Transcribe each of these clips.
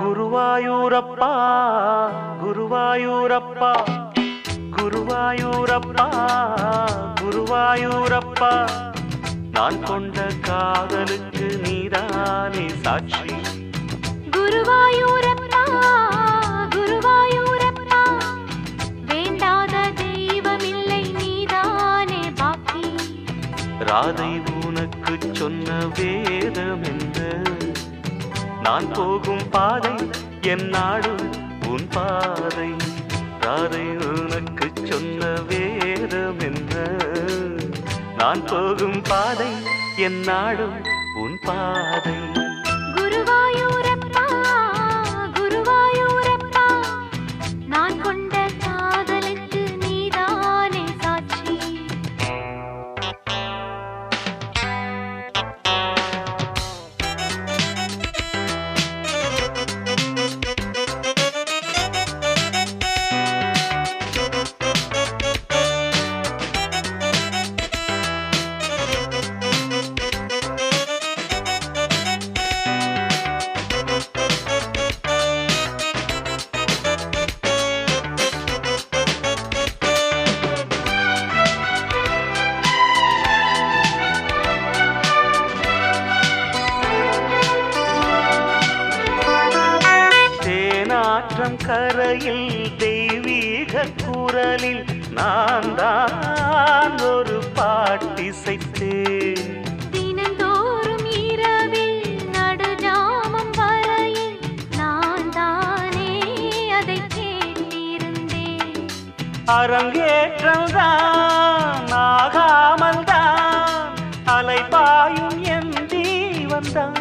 குருவாயூரப்பா குருவாயூரப்பா குருவாயூரப்பா குருவாயூரப்பா. நான் கொண்ட காதலுக்கு நீதானே சாட்சி. ராதை உனக்கு சொன்ன வேதம் என்ன நான் போகும் பாதை என் நாடு உன் பாதை. ராதை உனக்கு சொன்ன வேதம் என்ன நான் போகும் பாதை என் நாடு உன் பாதை. தேனாற்றம் கரையில் தெய்வீக குரலில் நான் தான் ஒரு பாட்டிசைத்தேன். தினந்தோறும் இரவில் நடுஜாமம் வரையில் நான் தானே அதை கேட்டிருந்தேன். அரங்கேற்றம் தான் ஆகாமல் தான் அலைபாயும் என் ஜீவன்தான்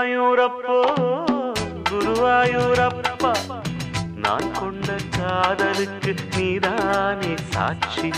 குருவாயூரப்போ குருவாயூரப்பா நான் கொண்ட காதலுக்கு நீதானே சாட்சி.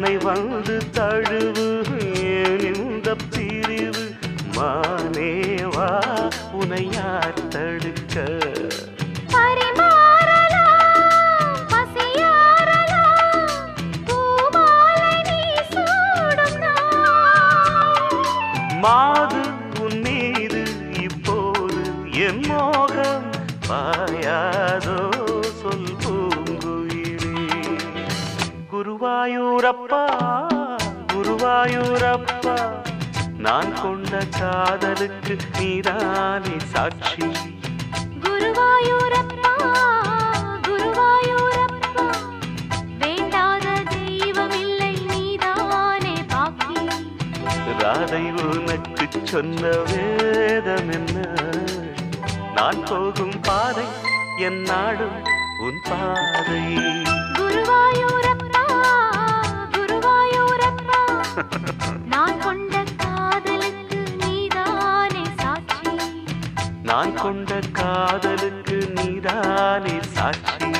என்னை வந்து தழுவு. ஏன் இந்த பிரிவு? மானேவா உனை யார் தடுக்க? மாது உன் மீது இப்போது என் மோகம் பாயாதோ? குருவாயூரப்பா குருவாயூரப்பா நான் கொண்ட காதலுக்கு நீதானே சாட்சி. குருவாயூரப்பா குருவாயூரப்பா வேண்டாத தெய்வமில்லை நீதானே பாக்கி. ராதை உனக்கு சொன்ன வேதம் என்ன நான் போகும் பாதை என் நாடு உன் பாதை. நான் கொண்ட காதலுக்கு நீதானே சாட்சி? நான் கொண்ட காதலுக்கு நீதானே சாட்சி?